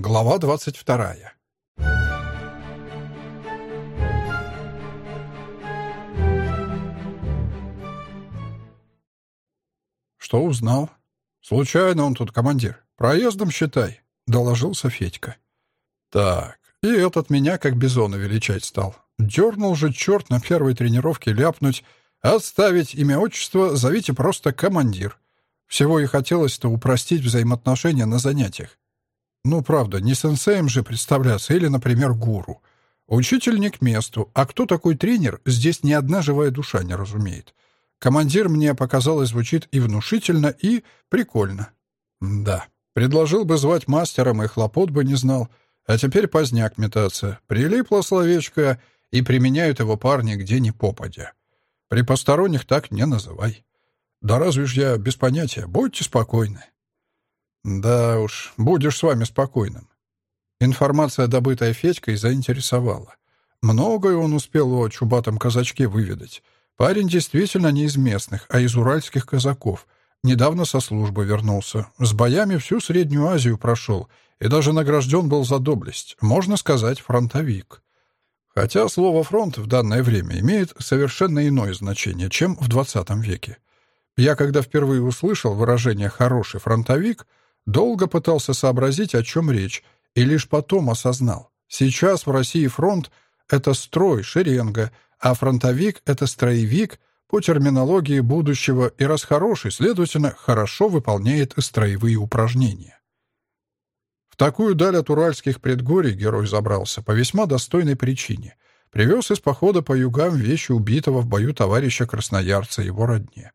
Глава двадцать вторая. Что узнал? Случайно он тут командир. Проездом считай, доложился Федька. Так, и этот меня как бизона величать стал. Дернул же черт на первой тренировке ляпнуть. Отставить имя отчество, зовите просто командир. Всего и хотелось-то упростить взаимоотношения на занятиях. Ну, правда, не сенсеем же представляться или, например, гуру. Учитель не к месту, а кто такой тренер, здесь ни одна живая душа не разумеет. Командир мне показалось звучит и внушительно, и прикольно. Да, предложил бы звать мастером, и хлопот бы не знал. А теперь поздняк метаться. Прилипло словечко, и применяют его парни где ни попадя. При посторонних так не называй. Да разве ж я без понятия? Будьте спокойны. Да уж, будешь с вами спокойным. Информация, добытая Федькой, заинтересовала. Многое он успел о чубатом казачке выведать. Парень действительно не из местных, а из уральских казаков. Недавно со службы вернулся. С боями всю Среднюю Азию прошел — и даже награжден был за доблесть, можно сказать, фронтовик. Хотя слово «фронт» в данное время имеет совершенно иное значение, чем в 20 веке. Я, когда впервые услышал выражение «хороший фронтовик», долго пытался сообразить, о чем речь, и лишь потом осознал. Сейчас в России фронт — это строй, шеренга, а фронтовик — это строевик по терминологии будущего, и раз хороший, следовательно, хорошо выполняет строевые упражнения такую даль от уральских предгорий герой забрался по весьма достойной причине. Привез из похода по югам вещи убитого в бою товарища красноярца его родне.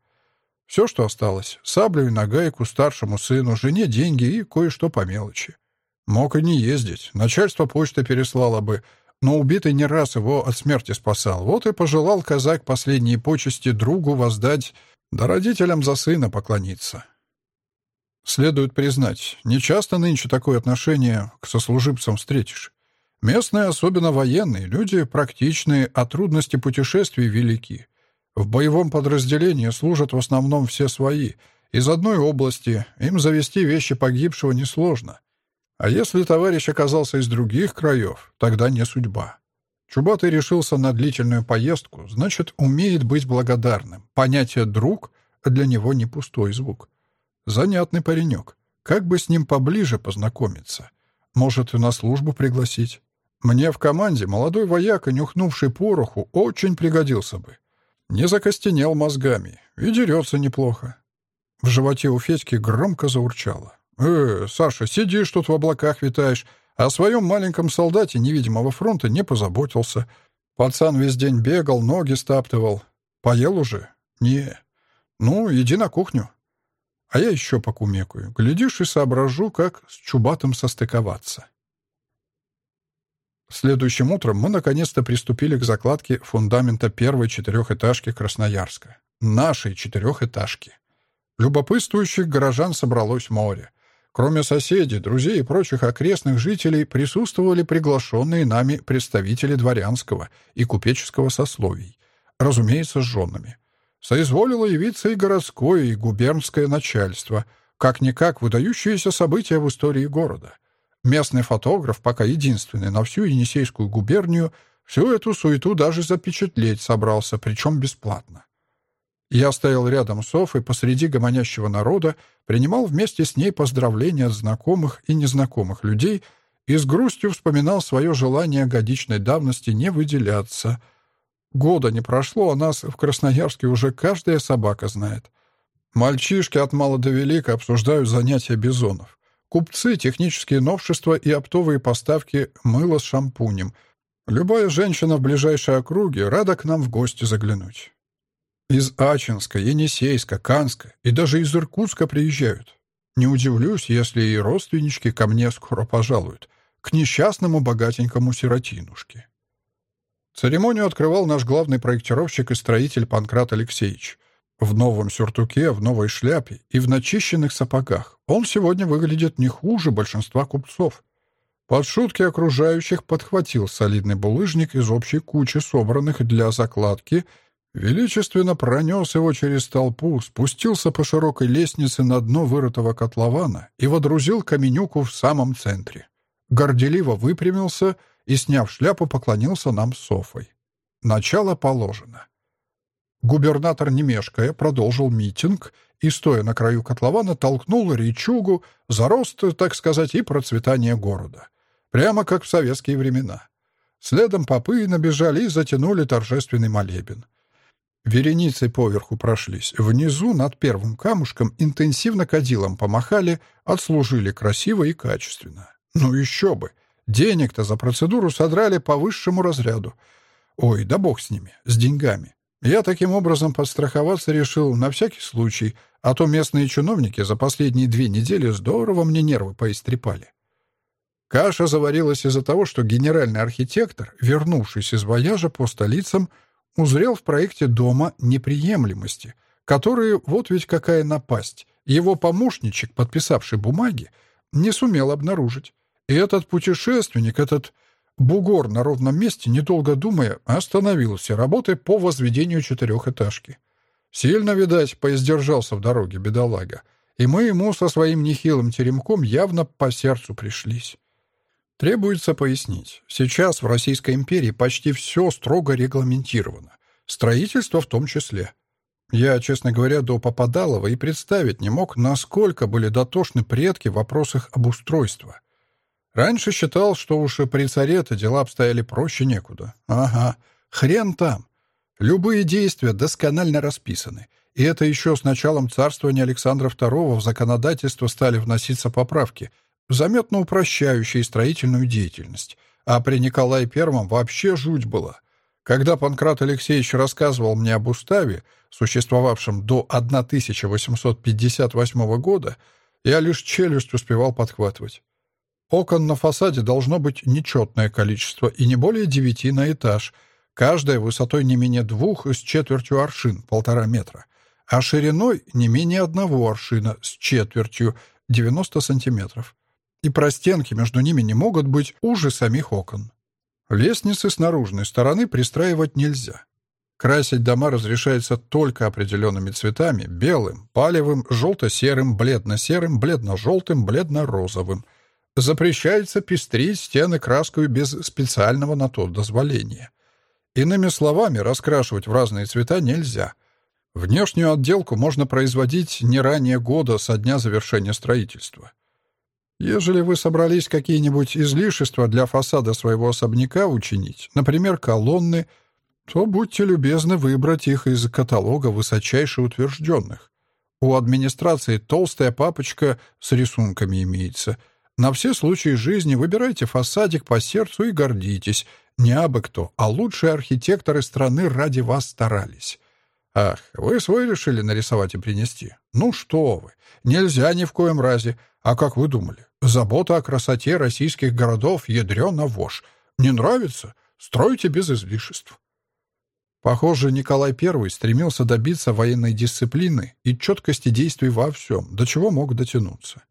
Все, что осталось — саблю и нагайку старшему сыну, жене деньги и кое-что по мелочи. Мог и не ездить, начальство почты переслало бы, но убитый не раз его от смерти спасал. Вот и пожелал казак последние почести другу воздать, да родителям за сына поклониться. Следует признать, нечасто нынче такое отношение к сослуживцам встретишь. Местные, особенно военные, люди практичные, а трудности путешествий велики. В боевом подразделении служат в основном все свои. Из одной области им завести вещи погибшего несложно. А если товарищ оказался из других краев, тогда не судьба. Чубатый решился на длительную поездку, значит, умеет быть благодарным. Понятие «друг» для него не пустой звук. Занятный паренек. Как бы с ним поближе познакомиться? Может, и на службу пригласить? Мне в команде молодой вояка, нюхнувший пороху, очень пригодился бы. Не закостенел мозгами и дерется неплохо. В животе у Федьки громко заурчало. «Э, Саша, сидишь тут в облаках витаешь, о своем маленьком солдате невидимого фронта не позаботился. Пацан весь день бегал, ноги стаптывал. Поел уже? Не. Ну, иди на кухню. А я еще покумекаю. Глядишь и соображу, как с Чубатым состыковаться. Следующим утром мы наконец-то приступили к закладке фундамента первой четырехэтажки Красноярска. Нашей четырехэтажки. Любопытствующих горожан собралось море. Кроме соседей, друзей и прочих окрестных жителей присутствовали приглашенные нами представители дворянского и купеческого сословий. Разумеется, с женами соизволило явиться и городское, и губернское начальство, как-никак выдающиеся события в истории города. Местный фотограф, пока единственный на всю Енисейскую губернию, всю эту суету даже запечатлеть собрался, причем бесплатно. Я стоял рядом с Софой посреди гомонящего народа, принимал вместе с ней поздравления от знакомых и незнакомых людей и с грустью вспоминал свое желание годичной давности не выделяться — Года не прошло, а нас в Красноярске уже каждая собака знает. Мальчишки от мала до велика обсуждают занятия бизонов. Купцы, технические новшества и оптовые поставки мыла с шампунем. Любая женщина в ближайшей округе рада к нам в гости заглянуть. Из Ачинска, Енисейска, Канска и даже из Иркутска приезжают. Не удивлюсь, если и родственнички ко мне скоро пожалуют, к несчастному богатенькому сиротинушке. Церемонию открывал наш главный проектировщик и строитель Панкрат Алексеевич. В новом сюртуке, в новой шляпе и в начищенных сапогах. Он сегодня выглядит не хуже большинства купцов. Под шутки окружающих подхватил солидный булыжник из общей кучи, собранных для закладки, величественно пронес его через толпу, спустился по широкой лестнице на дно вырытого котлована и водрузил каменюку в самом центре. горделиво выпрямился и, сняв шляпу, поклонился нам с Софой. Начало положено. Губернатор, не мешкая, продолжил митинг и, стоя на краю котлована, толкнул речугу за рост, так сказать, и процветание города. Прямо как в советские времена. Следом попы набежали и затянули торжественный молебен. Вереницей поверху прошлись. Внизу, над первым камушком, интенсивно кадилом помахали, отслужили красиво и качественно. Ну еще бы! Денег-то за процедуру содрали по высшему разряду. Ой, да бог с ними, с деньгами. Я таким образом подстраховаться решил на всякий случай, а то местные чиновники за последние две недели здорово мне нервы поистрепали. Каша заварилась из-за того, что генеральный архитектор, вернувшись из вояжа по столицам, узрел в проекте дома неприемлемости, которые, вот ведь какая напасть, его помощничек, подписавший бумаги, не сумел обнаружить. И этот путешественник, этот бугор на ровном месте, недолго думая, остановил все работы по возведению четырехэтажки. Сильно, видать, поиздержался в дороге бедолага, и мы ему со своим нехилым теремком явно по сердцу пришлись. Требуется пояснить. Сейчас в Российской империи почти все строго регламентировано. Строительство в том числе. Я, честно говоря, до Попадалова и представить не мог, насколько были дотошны предки в вопросах обустройства. Раньше считал, что уж и при царе-то дела обстояли проще некуда. Ага, хрен там. Любые действия досконально расписаны. И это еще с началом царствования Александра II в законодательство стали вноситься поправки, заметно упрощающие строительную деятельность. А при Николае I вообще жуть была. Когда Панкрат Алексеевич рассказывал мне об уставе, существовавшем до 1858 года, я лишь челюсть успевал подхватывать. Окон на фасаде должно быть нечетное количество и не более девяти на этаж, каждая высотой не менее двух с четвертью аршин, полтора метра, а шириной не менее одного аршина с четвертью, 90 сантиметров. И простенки между ними не могут быть уже самих окон. Лестницы с наружной стороны пристраивать нельзя. Красить дома разрешается только определенными цветами — белым, палевым, желто-серым, бледно-серым, бледно-желтым, бледно-розовым. Запрещается пестрить стены краской без специального на то дозволения. Иными словами, раскрашивать в разные цвета нельзя. Внешнюю отделку можно производить не ранее года со дня завершения строительства. Ежели вы собрались какие-нибудь излишества для фасада своего особняка учинить, например, колонны, то будьте любезны выбрать их из каталога высочайше утвержденных. У администрации толстая папочка с рисунками имеется. На все случаи жизни выбирайте фасадик по сердцу и гордитесь. Не абы кто, а лучшие архитекторы страны ради вас старались. Ах, вы свой решили нарисовать и принести? Ну что вы, нельзя ни в коем разе. А как вы думали? Забота о красоте российских городов ядрёна вошь. Не нравится? Стройте без излишеств. Похоже, Николай I стремился добиться военной дисциплины и четкости действий во всем, до чего мог дотянуться.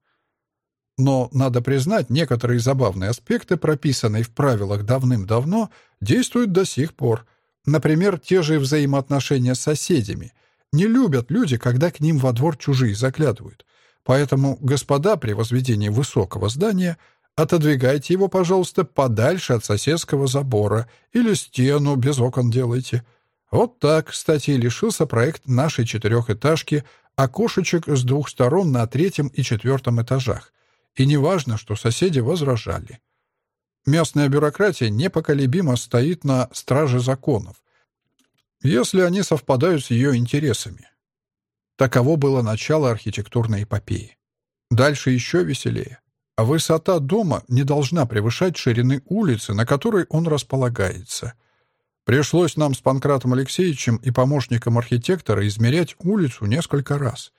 Но, надо признать, некоторые забавные аспекты, прописанные в правилах давным-давно, действуют до сих пор. Например, те же взаимоотношения с соседями. Не любят люди, когда к ним во двор чужие заглядывают. Поэтому, господа, при возведении высокого здания отодвигайте его, пожалуйста, подальше от соседского забора или стену без окон делайте. Вот так, кстати, лишился проект нашей четырехэтажки окошечек с двух сторон на третьем и четвертом этажах. И неважно, что соседи возражали. Местная бюрократия непоколебимо стоит на страже законов, если они совпадают с ее интересами. Таково было начало архитектурной эпопеи. Дальше еще веселее. Высота дома не должна превышать ширины улицы, на которой он располагается. Пришлось нам с Панкратом Алексеевичем и помощником архитектора измерять улицу несколько раз.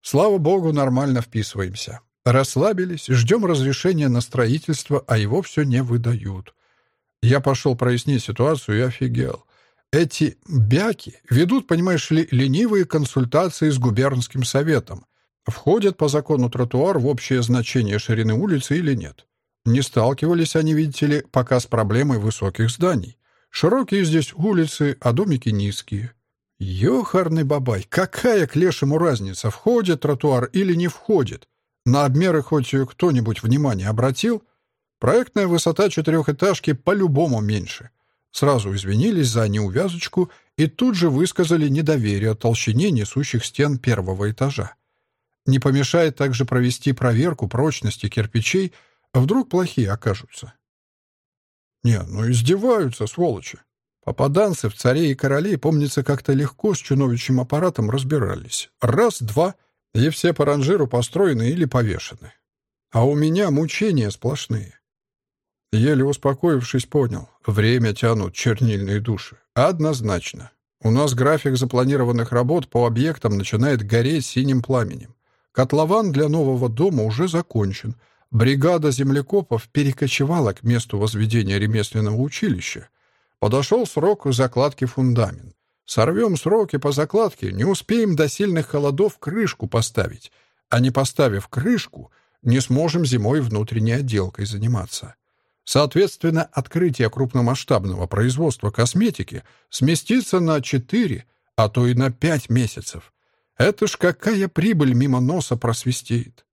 Слава богу, нормально вписываемся. Расслабились, ждем разрешения на строительство, а его все не выдают. Я пошел прояснить ситуацию и офигел. Эти бяки ведут, понимаешь ли, ленивые консультации с губернским советом. Входят по закону тротуар в общее значение ширины улицы или нет. Не сталкивались они, видите ли, пока с проблемой высоких зданий. Широкие здесь улицы, а домики низкие. Ёхарный бабай, какая к лешему разница, входит тротуар или не входит? На обмеры хоть кто-нибудь внимание обратил? Проектная высота четырехэтажки по-любому меньше. Сразу извинились за неувязочку и тут же высказали недоверие толщине несущих стен первого этажа. Не помешает также провести проверку прочности кирпичей, а вдруг плохие окажутся. Не, ну издеваются, сволочи. Попаданцы в царей и королей, помнится, как-то легко с чиновичьим аппаратом разбирались. Раз, два, и все по ранжиру построены или повешены. А у меня мучения сплошные. Еле успокоившись, понял. Время тянут чернильные души. Однозначно. У нас график запланированных работ по объектам начинает гореть синим пламенем. Котлован для нового дома уже закончен. Бригада землекопов перекочевала к месту возведения ремесленного училища. Подошел срок закладки фундамент. Сорвем сроки по закладке, не успеем до сильных холодов крышку поставить. А не поставив крышку, не сможем зимой внутренней отделкой заниматься. Соответственно, открытие крупномасштабного производства косметики сместится на 4, а то и на 5 месяцев. Это ж какая прибыль мимо носа просвистеет.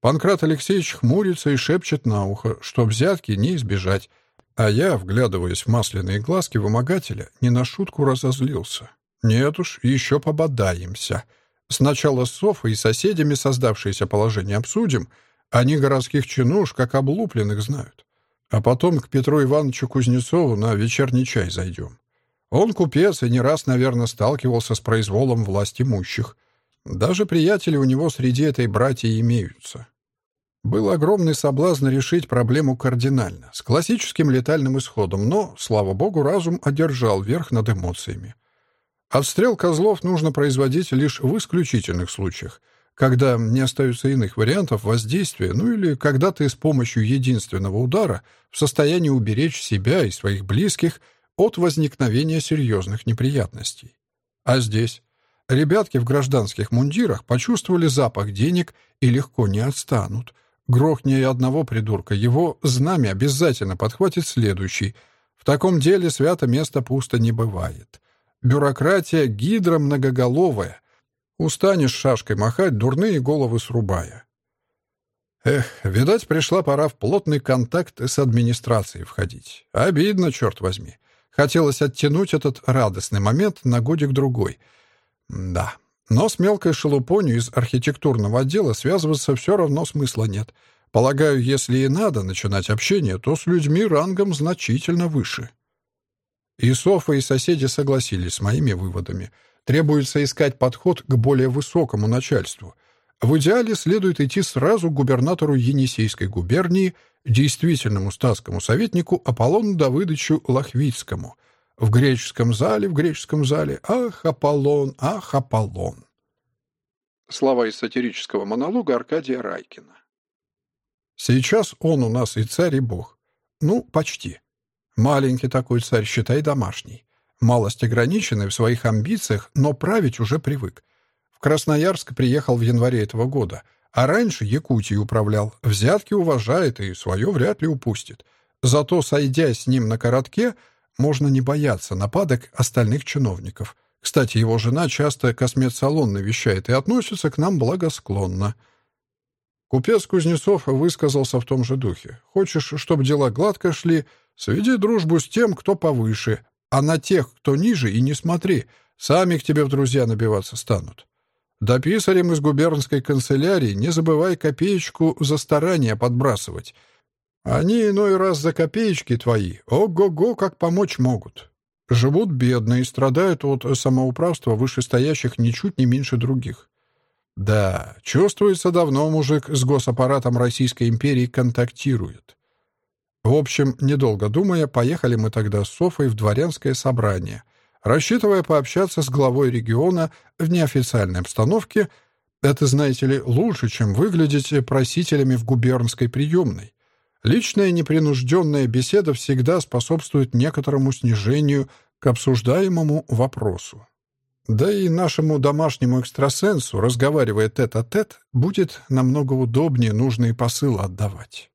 Панкрат Алексеевич хмурится и шепчет на ухо, что взятки не избежать, а я, вглядываясь в масляные глазки вымогателя, не на шутку разозлился. Нет уж, еще пободаемся. Сначала с Софой и соседями создавшееся положение обсудим, они городских чинуш как облупленных знают. А потом к Петру Ивановичу Кузнецову на вечерний чай зайдем. Он купец и не раз, наверное, сталкивался с произволом власть имущих. Даже приятели у него среди этой братья имеются. Был огромный соблазн решить проблему кардинально, с классическим летальным исходом, но, слава богу, разум одержал верх над эмоциями. Отстрел козлов нужно производить лишь в исключительных случаях, когда не остается иных вариантов воздействия, ну или когда ты с помощью единственного удара в состоянии уберечь себя и своих близких – от возникновения серьезных неприятностей. А здесь ребятки в гражданских мундирах почувствовали запах денег и легко не отстанут. Грохни одного придурка, его знамя обязательно подхватит следующий. В таком деле свято место пусто не бывает. Бюрократия гидра многоголовая. Устанешь шашкой махать, дурные головы срубая. Эх, видать, пришла пора в плотный контакт с администрацией входить. Обидно, черт возьми. Хотелось оттянуть этот радостный момент на годик-другой. Да, но с мелкой шелупонью из архитектурного отдела связываться все равно смысла нет. Полагаю, если и надо начинать общение, то с людьми рангом значительно выше. И Софа, и соседи согласились с моими выводами. Требуется искать подход к более высокому начальству. В идеале следует идти сразу к губернатору Енисейской губернии – действительному статскому советнику Аполлону Давыдовичу Лохвицкому. В греческом зале, в греческом зале «Ах, Аполлон, ах, Аполлон!» Слова из сатирического монолога Аркадия Райкина. Сейчас он у нас и царь, и бог. Ну, почти. Маленький такой царь, считай, домашний. Малость ограниченный в своих амбициях, но править уже привык. В Красноярск приехал в январе этого года — а раньше Якутией управлял. Взятки уважает и свое вряд ли упустит. Зато, сойдя с ним на коротке, можно не бояться нападок остальных чиновников. Кстати, его жена часто космет-салон навещает и относится к нам благосклонно. Купец Кузнецов высказался в том же духе. «Хочешь, чтобы дела гладко шли, сведи дружбу с тем, кто повыше, а на тех, кто ниже, и не смотри, сами к тебе в друзья набиваться станут». Да писарем из губернской канцелярии не забывай копеечку за старание подбрасывать. Они иной раз за копеечки твои, ого-го, как помочь могут. Живут бедно и страдают от самоуправства вышестоящих ничуть не меньше других. Да, чувствуется давно мужик с госаппаратом Российской империи контактирует. В общем, недолго думая, поехали мы тогда с Софой в дворянское собрание — рассчитывая пообщаться с главой региона в неофициальной обстановке. Это, знаете ли, лучше, чем выглядеть просителями в губернской приемной. Личная непринужденная беседа всегда способствует некоторому снижению к обсуждаемому вопросу. Да и нашему домашнему экстрасенсу, разговаривая тет-а-тет, -тет, будет намного удобнее нужные посылы отдавать.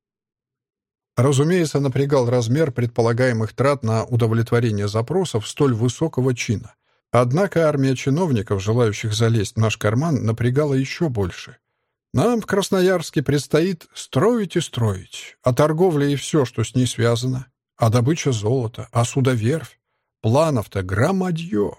Разумеется, напрягал размер предполагаемых трат на удовлетворение запросов столь высокого чина. Однако армия чиновников, желающих залезть в наш карман, напрягала еще больше. Нам в Красноярске предстоит строить и строить, а торговля и все, что с ней связано, а добыча золота, а судоверфь. Планов-то громадье.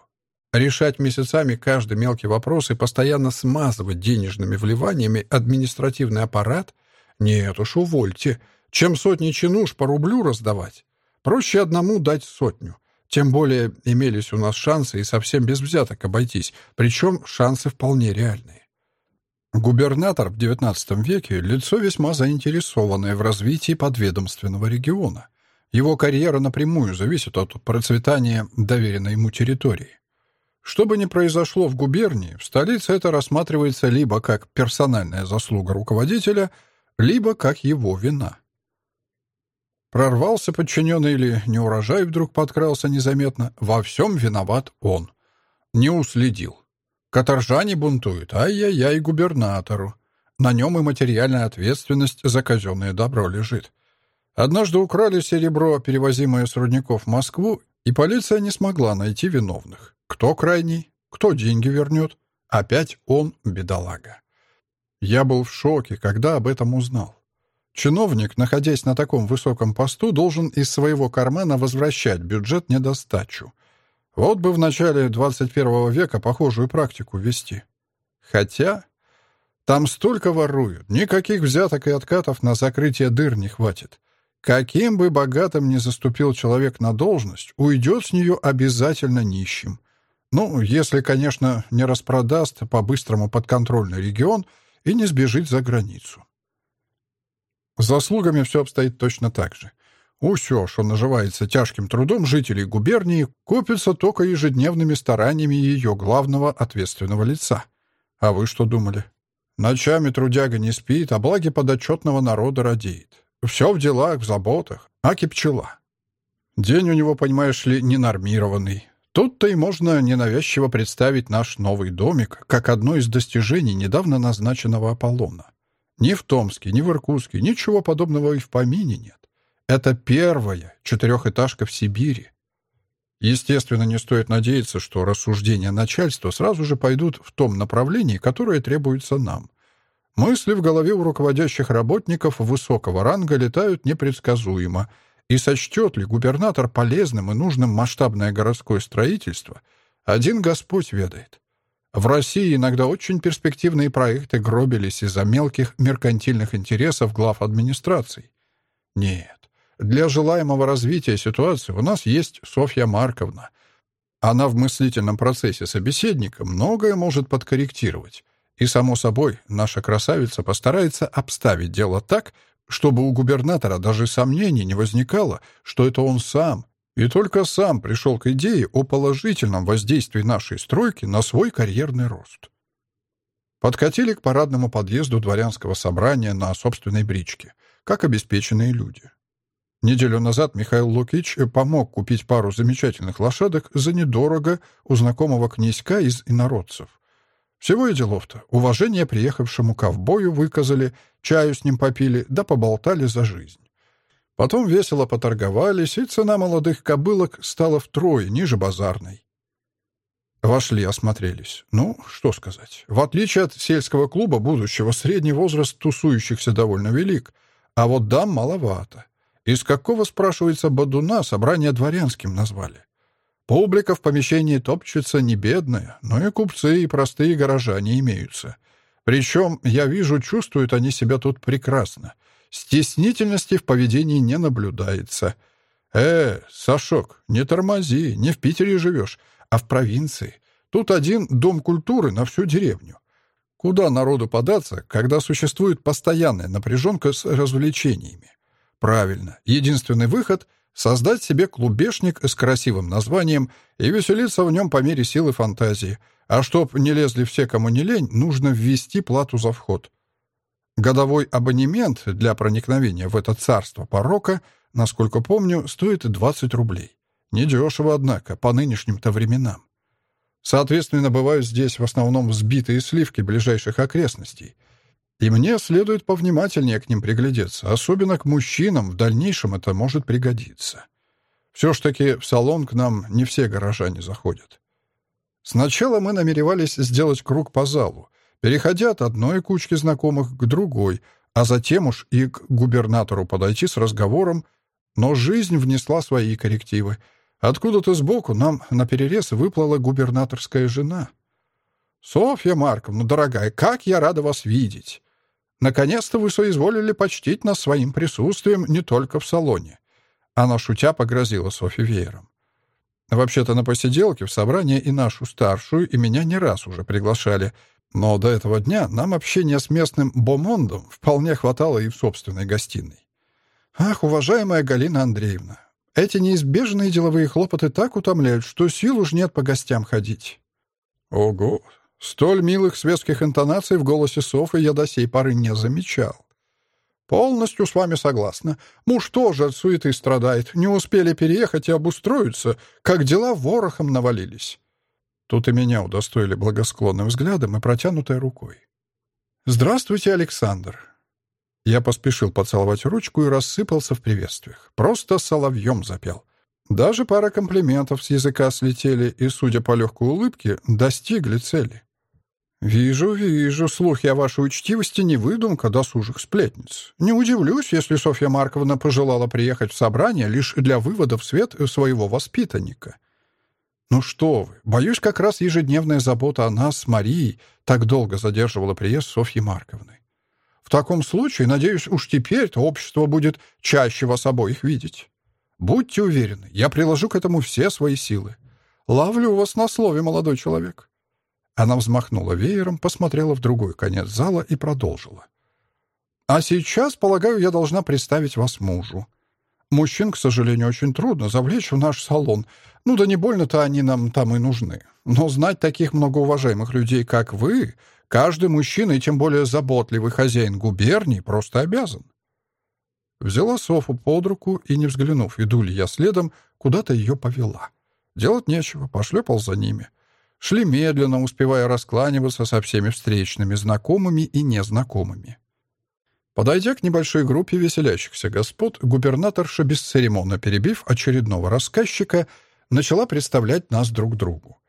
Решать месяцами каждый мелкий вопрос и постоянно смазывать денежными вливаниями административный аппарат? Нет уж, увольте. Чем сотни чинуш по рублю раздавать? Проще одному дать сотню. Тем более имелись у нас шансы и совсем без взяток обойтись, причем шансы вполне реальные. Губернатор в XIX веке — лицо весьма заинтересованное в развитии подведомственного региона. Его карьера напрямую зависит от процветания доверенной ему территории. Что бы ни произошло в губернии, в столице это рассматривается либо как персональная заслуга руководителя, либо как его вина. Прорвался подчиненный или неурожай вдруг подкрался незаметно, во всем виноват он. Не уследил. Каторжане бунтуют, ай-яй-яй губернатору. На нем и материальная ответственность за казенное добро лежит. Однажды украли серебро, перевозимое с рудников в Москву, и полиция не смогла найти виновных. Кто крайний? Кто деньги вернет? Опять он, бедолага. Я был в шоке, когда об этом узнал. Чиновник, находясь на таком высоком посту, должен из своего кармана возвращать бюджет недостачу. Вот бы в начале 21 века похожую практику ввести. Хотя там столько воруют, никаких взяток и откатов на закрытие дыр не хватит. Каким бы богатым ни заступил человек на должность, уйдет с нее обязательно нищим. Ну, если, конечно, не распродаст по-быстрому подконтрольный регион и не сбежит за границу. С заслугами все обстоит точно так же. Усё, что наживается тяжким трудом жителей губернии, купится только ежедневными стараниями ее главного ответственного лица. А вы что думали? Ночами трудяга не спит, а благи подотчетного народа радеет. Все в делах, в заботах, аки пчела. День у него, понимаешь ли, ненормированный. Тут-то и можно ненавязчиво представить наш новый домик как одно из достижений недавно назначенного Аполлона. Ни в Томске, ни в Иркутске ничего подобного и в помине нет. Это первая четырехэтажка в Сибири. Естественно, не стоит надеяться, что рассуждения начальства сразу же пойдут в том направлении, которое требуется нам. Мысли в голове у руководящих работников высокого ранга летают непредсказуемо, и сочтет ли губернатор полезным и нужным масштабное городское строительство, один Господь ведает. В России иногда очень перспективные проекты гробились из-за мелких меркантильных интересов глав администраций. Нет, для желаемого развития ситуации у нас есть Софья Марковна. Она в мыслительном процессе собеседника многое может подкорректировать. И, само собой, наша красавица постарается обставить дело так, чтобы у губернатора даже сомнений не возникало, что это он сам, и только сам пришел к идее о положительном воздействии нашей стройки на свой карьерный рост. Подкатили к парадному подъезду дворянского собрания на собственной бричке, как обеспеченные люди. Неделю назад Михаил Лукич помог купить пару замечательных лошадок за недорого у знакомого князька из инородцев. Всего и делов-то. Уважение приехавшему ковбою выказали, чаю с ним попили, да поболтали за жизнь. Потом весело поторговались, и цена молодых кобылок стала втрое ниже базарной. Вошли, осмотрелись. Ну, что сказать. В отличие от сельского клуба будущего, средний возраст тусующихся довольно велик, а вот дам маловато. Из какого, спрашивается, бодуна собрание дворянским назвали? Публика в помещении топчется не бедная, но и купцы, и простые горожане имеются. Причем, я вижу, чувствуют они себя тут прекрасно. Стеснительности в поведении не наблюдается. «Э, Сашок, не тормози, не в Питере живешь, а в провинции. Тут один дом культуры на всю деревню. Куда народу податься, когда существует постоянная напряженка с развлечениями? Правильно. Единственный выход — создать себе клубешник с красивым названием и веселиться в нем по мере силы фантазии. А чтоб не лезли все, кому не лень, нужно ввести плату за вход. Годовой абонемент для проникновения в это царство порока, насколько помню, стоит 20 рублей. Недешево, однако, по нынешним-то временам. Соответственно, бывают здесь в основном взбитые сливки ближайших окрестностей — и мне следует повнимательнее к ним приглядеться, особенно к мужчинам, в дальнейшем это может пригодиться. Все ж таки в салон к нам не все горожане заходят. Сначала мы намеревались сделать круг по залу, переходя от одной кучки знакомых к другой, а затем уж и к губернатору подойти с разговором, но жизнь внесла свои коррективы. Откуда-то сбоку нам на перерез выплыла губернаторская жена. «Софья Марковна, дорогая, как я рада вас видеть! Наконец-то вы соизволили почтить нас своим присутствием не только в салоне». Она, шутя, погрозила Софье веером. Вообще-то на посиделке, в собрание и нашу старшую, и меня не раз уже приглашали, но до этого дня нам общения с местным бомондом вполне хватало и в собственной гостиной. Ах, уважаемая Галина Андреевна, эти неизбежные деловые хлопоты так утомляют, что сил уж нет по гостям ходить. Ого, столь милых светских интонаций в голосе Софы я до сей поры не замечал. «Полностью с вами согласна. Муж тоже от суеты страдает. Не успели переехать и обустроиться, как дела ворохом навалились». Тут и меня удостоили благосклонным взглядом и протянутой рукой. «Здравствуйте, Александр». Я поспешил поцеловать ручку и рассыпался в приветствиях. Просто соловьем запел. Даже пара комплиментов с языка слетели и, судя по легкой улыбке, достигли цели. «Вижу, вижу. Слухи о вашей учтивости не выдумка досужих сплетниц. Не удивлюсь, если Софья Марковна пожелала приехать в собрание лишь для вывода в свет своего воспитанника. Ну что вы, боюсь, как раз ежедневная забота о нас с Марией так долго задерживала приезд Софьи Марковны. В таком случае, надеюсь, уж теперь-то общество будет чаще вас обоих видеть. Будьте уверены, я приложу к этому все свои силы. Ловлю вас на слове, молодой человек». Она взмахнула веером, посмотрела в другой конец зала и продолжила. «А сейчас, полагаю, я должна представить вас мужу. Мужчин, к сожалению, очень трудно завлечь в наш салон. Ну да не больно-то они нам там и нужны. Но знать таких многоуважаемых людей, как вы, каждый мужчина и тем более заботливый хозяин губернии просто обязан». Взяла Софу под руку и, не взглянув, иду ли я следом, куда-то ее повела. Делать нечего, пошлепал за ними. Шли медленно, успевая раскланиваться со всеми встречными, знакомыми и незнакомыми. Подойдя к небольшой группе веселящихся господ, губернаторша, бесцеремонно перебив очередного рассказчика, начала представлять нас друг другу.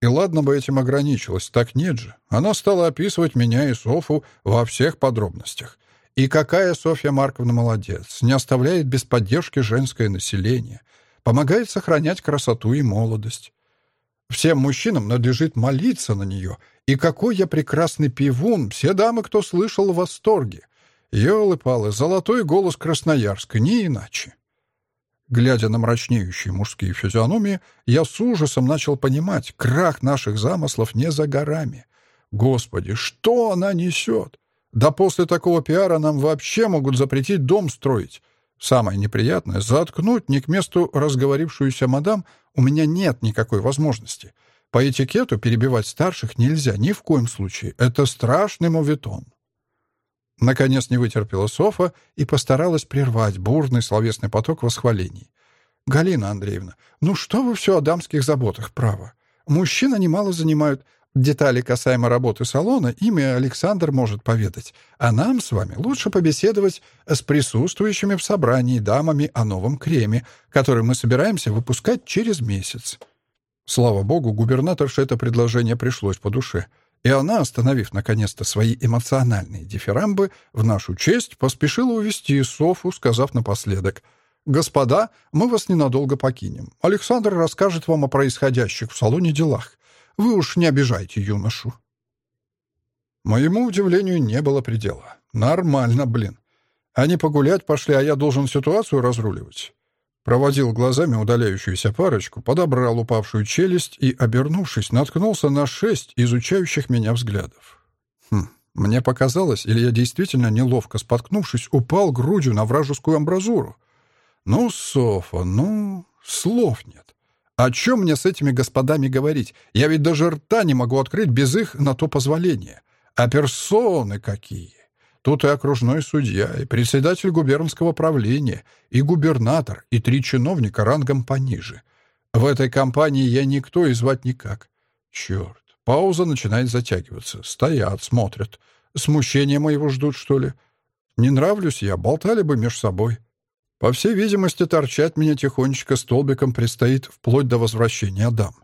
И ладно бы этим ограничилась, так нет же. Она стала описывать меня и Софу во всех подробностях. И какая Софья Марковна молодец, не оставляет без поддержки женское население, помогает сохранять красоту и молодость. Всем мужчинам надлежит молиться на нее. И какой я прекрасный пивун! Все дамы, кто слышал, в восторге. Ёлы-палы, золотой голос Красноярска, не иначе. Глядя на мрачнеющие мужские физиономии, я с ужасом начал понимать, крах наших замыслов не за горами. Господи, что она несет? Да после такого пиара нам вообще могут запретить дом строить. Самое неприятное — заткнуть не к месту разговорившуюся мадам у меня нет никакой возможности. По этикету перебивать старших нельзя ни в коем случае. Это страшный моветон. Наконец не вытерпела Софа и постаралась прервать бурный словесный поток восхвалений. «Галина Андреевна, ну что вы все о дамских заботах, право? Мужчина немало занимают. Детали касаемо работы салона ими Александр может поведать, а нам с вами лучше побеседовать с присутствующими в собрании дамами о новом креме, который мы собираемся выпускать через месяц». Слава богу, губернаторше это предложение пришлось по душе, и она, остановив наконец-то свои эмоциональные дифирамбы, в нашу честь поспешила увести Софу, сказав напоследок «Господа, мы вас ненадолго покинем. Александр расскажет вам о происходящих в салоне делах. Вы уж не обижайте юношу». Моему удивлению не было предела. Нормально, блин. Они погулять пошли, а я должен ситуацию разруливать. Проводил глазами удаляющуюся парочку, подобрал упавшую челюсть и, обернувшись, наткнулся на шесть изучающих меня взглядов. Хм, мне показалось, или я действительно, неловко споткнувшись, упал грудью на вражескую амбразуру. Ну, Софа, ну, слов нет. О чем мне с этими господами говорить? Я ведь даже рта не могу открыть без их на то позволения. А персоны какие! Тут и окружной судья, и председатель губернского правления, и губернатор, и три чиновника рангом пониже. В этой компании я никто и звать никак. Черт, пауза начинает затягиваться. Стоят, смотрят. Смущение моего ждут, что ли? Не нравлюсь я, болтали бы меж собой. По всей видимости, торчать меня тихонечко столбиком предстоит вплоть до возвращения дам.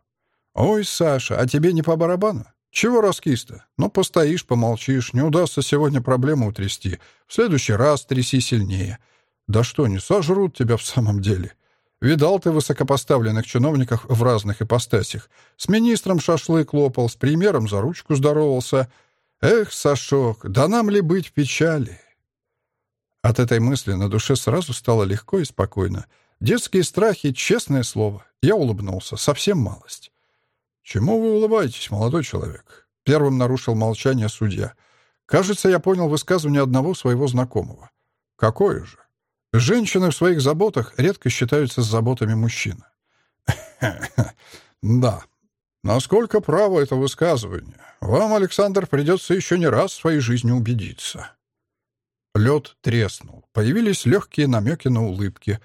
«Ой, Саша, а тебе не по барабану? Чего раскиста? Ну, постоишь, помолчишь, не удастся сегодня проблему утрясти. В следующий раз тряси сильнее. Да что, не сожрут тебя в самом деле? Видал ты высокопоставленных чиновников в разных ипостасях. С министром шашлык лопал, с премьером за ручку здоровался. Эх, Сашок, да нам ли быть в печали? От этой мысли на душе сразу стало легко и спокойно. Детские страхи, честное слово. Я улыбнулся, совсем малость. «Чему вы улыбаетесь, молодой человек?» Первым нарушил молчание судья. «Кажется, я понял высказывание одного своего знакомого». «Какое же?» «Женщины в своих заботах редко считаются с заботами мужчин». «Да. Насколько право это высказывание? Вам, Александр, придется еще не раз в своей жизни убедиться». Лед треснул. Появились легкие намеки на улыбки.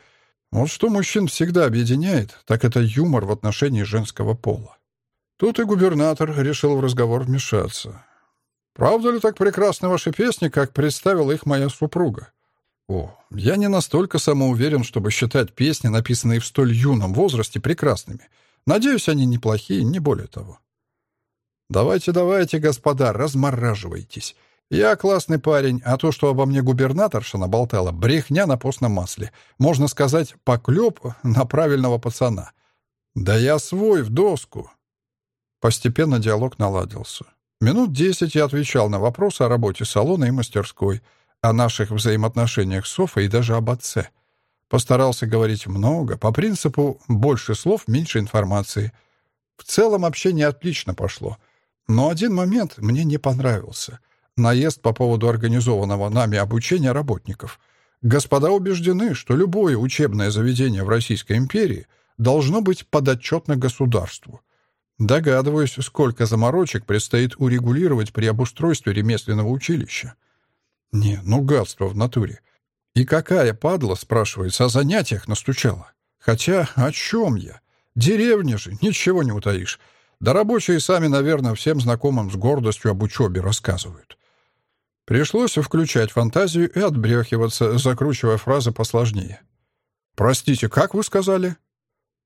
Вот что мужчин всегда объединяет, так это юмор в отношении женского пола. Тут и губернатор решил в разговор вмешаться. «Правда ли так прекрасны ваши песни, как представила их моя супруга?» «О, я не настолько самоуверен, чтобы считать песни, написанные в столь юном возрасте, прекрасными. Надеюсь, они неплохие, не более того». «Давайте, давайте, господа, размораживайтесь. Я классный парень, а то, что обо мне губернаторша наболтала, брехня на постном масле. Можно сказать, поклеп на правильного пацана. Да я свой в доску. Постепенно диалог наладился. Минут десять я отвечал на вопросы о работе салона и мастерской, о наших взаимоотношениях с Софой и даже об отце. Постарался говорить много, по принципу «больше слов, меньше информации». В целом общение отлично пошло. Но один момент мне не понравился. Наезд по поводу организованного нами обучения работников. Господа убеждены, что любое учебное заведение в Российской империи должно быть подотчетно государству — Догадываюсь, сколько заморочек предстоит урегулировать при обустройстве ремесленного училища. Не, ну гадство в натуре. И какая падла, спрашивается, о занятиях настучала? Хотя о чем я? Деревня же, ничего не утаишь. Да рабочие сами, наверное, всем знакомым с гордостью об учебе рассказывают. Пришлось включать фантазию и отбрехиваться, закручивая фразы посложнее. «Простите, как вы сказали?»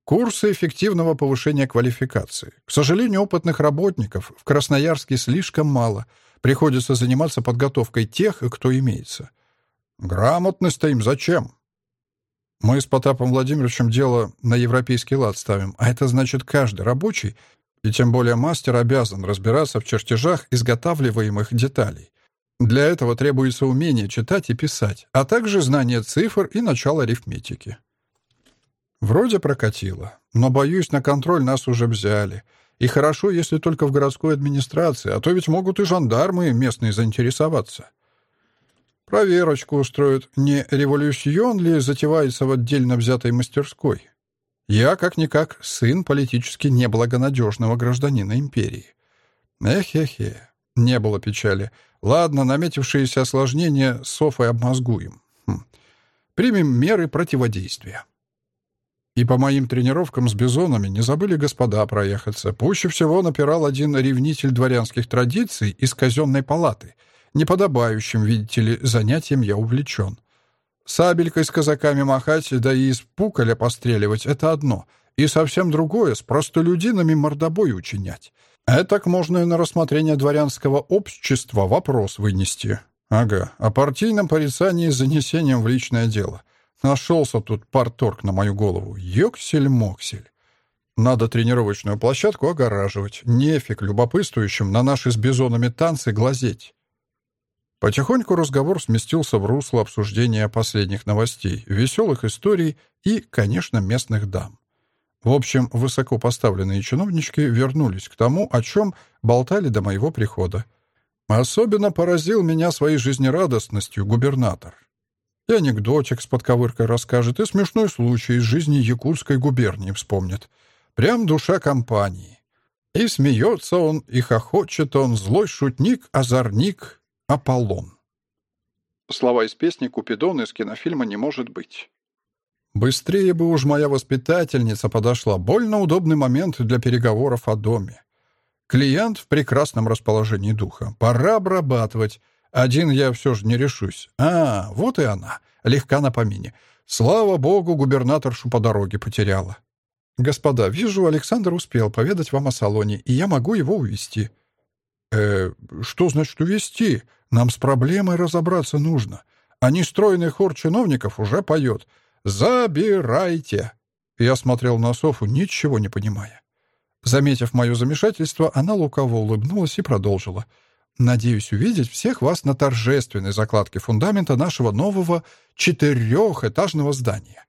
Курсы эффективного повышения квалификации. К сожалению, опытных работников в Красноярске слишком мало. Приходится заниматься подготовкой тех, кто имеется. Грамотность-то им зачем? Мы с Потапом Владимировичем дело на европейский лад ставим, а это значит каждый рабочий, и тем более мастер обязан разбираться в чертежах изготавливаемых деталей. Для этого требуется умение читать и писать, а также знание цифр и начало арифметики. Вроде прокатило, но, боюсь, на контроль нас уже взяли. И хорошо, если только в городской администрации, а то ведь могут и жандармы местные заинтересоваться. Проверочку устроят, не революцион ли затевается в отдельно взятой мастерской. Я, как-никак, сын политически неблагонадежного гражданина империи. Эх-эх-эх, не было печали. Ладно, наметившиеся осложнения с Софой обмозгуем. Хм. Примем меры противодействия. И по моим тренировкам с бизонами не забыли господа проехаться. Пуще всего напирал один ревнитель дворянских традиций из казенной палаты. Неподобающим, видите ли, занятием я увлечен. Сабелькой с казаками махать, да и из пуколя постреливать — это одно. И совсем другое — с простолюдинами мордобой учинять. Этак можно и на рассмотрение дворянского общества вопрос вынести. Ага, о партийном порицании с занесением в личное дело — Нашелся тут парторг на мою голову. Йоксель-моксель. Надо тренировочную площадку огораживать. Нефиг любопытствующим на наши с бизонами танцы глазеть. Потихоньку разговор сместился в русло обсуждения последних новостей, веселых историй и, конечно, местных дам. В общем, высоко поставленные чиновнички вернулись к тому, о чем болтали до моего прихода. Особенно поразил меня своей жизнерадостностью губернатор. И анекдотик с подковыркой расскажет, и смешной случай из жизни Якутской губернии вспомнит. Прям душа компании. И смеется он, и хохочет он, злой шутник, озорник, Аполлон. Слова из песни «Купидон» из кинофильма «Не может быть». Быстрее бы уж моя воспитательница подошла. Больно удобный момент для переговоров о доме. Клиент в прекрасном расположении духа. Пора обрабатывать. Один я все же не решусь. А, вот и она, легка на помине. Слава богу, губернаторшу по дороге потеряла. Господа, вижу, Александр успел поведать вам о салоне, и я могу его увести. «Э, что значит увести? Нам с проблемой разобраться нужно. А нестройный хор чиновников уже поет. «Забирайте!» Я смотрел на Софу, ничего не понимая. Заметив мое замешательство, она лукаво улыбнулась и продолжила. «Надеюсь увидеть всех вас на торжественной закладке фундамента нашего нового четырехэтажного здания».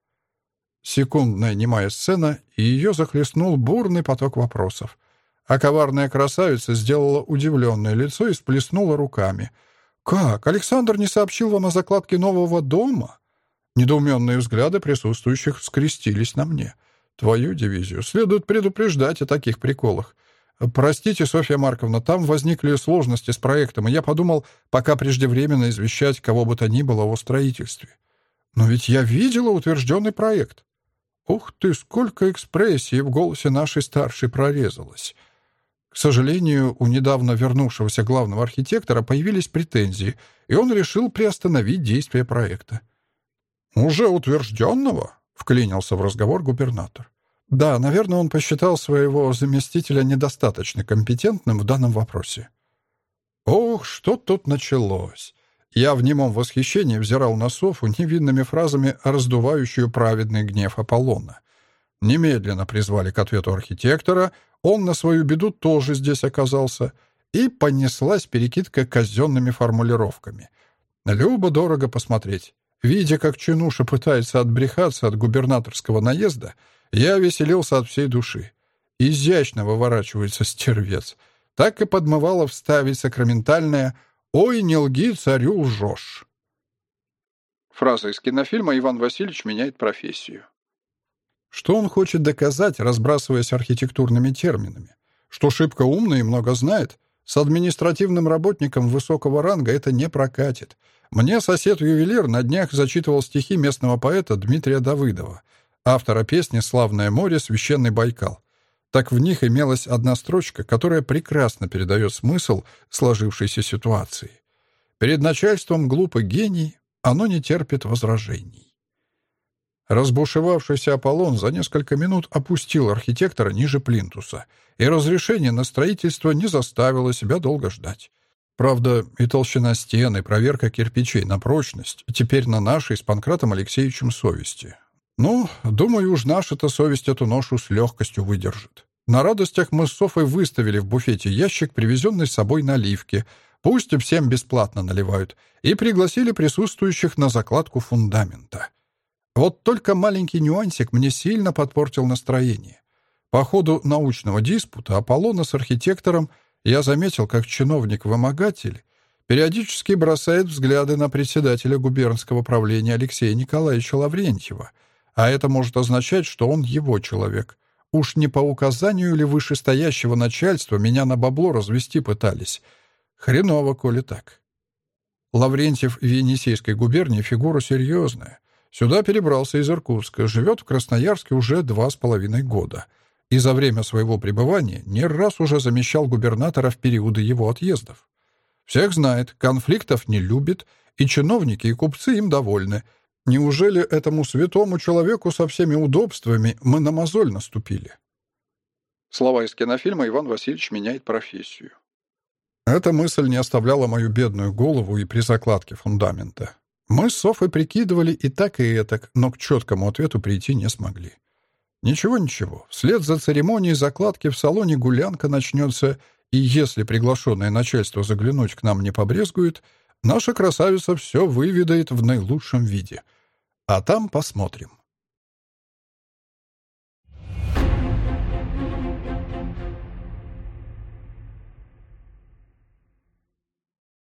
Секундная немая сцена, и ее захлестнул бурный поток вопросов. А коварная красавица сделала удивленное лицо и сплеснула руками. «Как? Александр не сообщил вам о закладке нового дома?» Недоуменные взгляды присутствующих скрестились на мне. Твою дивизию следует предупреждать о таких приколах. Простите, Софья Марковна, там возникли сложности с проектом, и я подумал, пока преждевременно извещать кого бы то ни было о строительстве. Но ведь я видела утвержденный проект. Ух ты, сколько экспрессии в голосе нашей старшей прорезалось. К сожалению, у недавно вернувшегося главного архитектора появились претензии, и он решил приостановить действие проекта. «Уже утвержденного?» — вклинился в разговор губернатор. «Да, наверное, он посчитал своего заместителя недостаточно компетентным в данном вопросе». «Ох, что тут началось!» Я в немом восхищении взирал на Софу невинными фразами, раздувающую праведный гнев Аполлона. Немедленно призвали к ответу архитектора, он на свою беду тоже здесь оказался, и понеслась перекидка казенными формулировками. Любо-дорого посмотреть. Видя, как Чинуша пытается отбрехаться от губернаторского наезда, я веселился от всей души. Изящно выворачивается стервец. Так и подмывало вставить сакраментальное «Ой, не лги, царю лжешь». Фраза из кинофильма «Иван Васильевич меняет профессию». Что он хочет доказать, разбрасываясь архитектурными терминами? Что шибко умный и много знает? С административным работником высокого ранга это не прокатит — мне сосед-ювелир на днях зачитывал стихи местного поэта Дмитрия Давыдова, автора песни «Славное море, священный Байкал». Так в них имелась одна строчка, которая прекрасно передает смысл сложившейся ситуации. Перед начальством глупый гений, оно не терпит возражений. Разбушевавшийся Аполлон за несколько минут опустил архитектора ниже плинтуса, и разрешение на строительство не заставило себя долго ждать. Правда, и толщина стен, и проверка кирпичей на прочность теперь на нашей с Панкратом Алексеевичем совести. Ну, думаю, уж наша-то совесть эту ношу с легкостью выдержит. На радостях мы с Софой выставили в буфете ящик, привезенный с собой наливки. Пусть всем бесплатно наливают. И пригласили присутствующих на закладку фундамента. Вот только маленький нюансик мне сильно подпортил настроение. По ходу научного диспута Аполлона с архитектором — я заметил, как чиновник-вымогатель периодически бросает взгляды на председателя губернского правления Алексея Николаевича Лаврентьева, а это может означать, что он его человек. Уж не по указанию или вышестоящего начальства меня на бабло развести пытались. Хреново, коли так. Лаврентьев в Енисейской губернии фигура серьезная. Сюда перебрался из Иркутска, живет в Красноярске уже два с половиной года — и за время своего пребывания не раз уже замещал губернатора в периоды его отъездов. Всех знает, конфликтов не любит, и чиновники, и купцы им довольны. Неужели этому святому человеку со всеми удобствами мы на мозоль наступили? Слова из кинофильма «Иван Васильевич меняет профессию». Эта мысль не оставляла мою бедную голову и при закладке фундамента. Мы с Софой прикидывали и так, и этак, но к четкому ответу прийти не смогли. Ничего-ничего, вслед за церемонией закладки в салоне гулянка начнется, и если приглашенное начальство заглянуть к нам не побрезгует, наша красавица все выведает в наилучшем виде. А там посмотрим.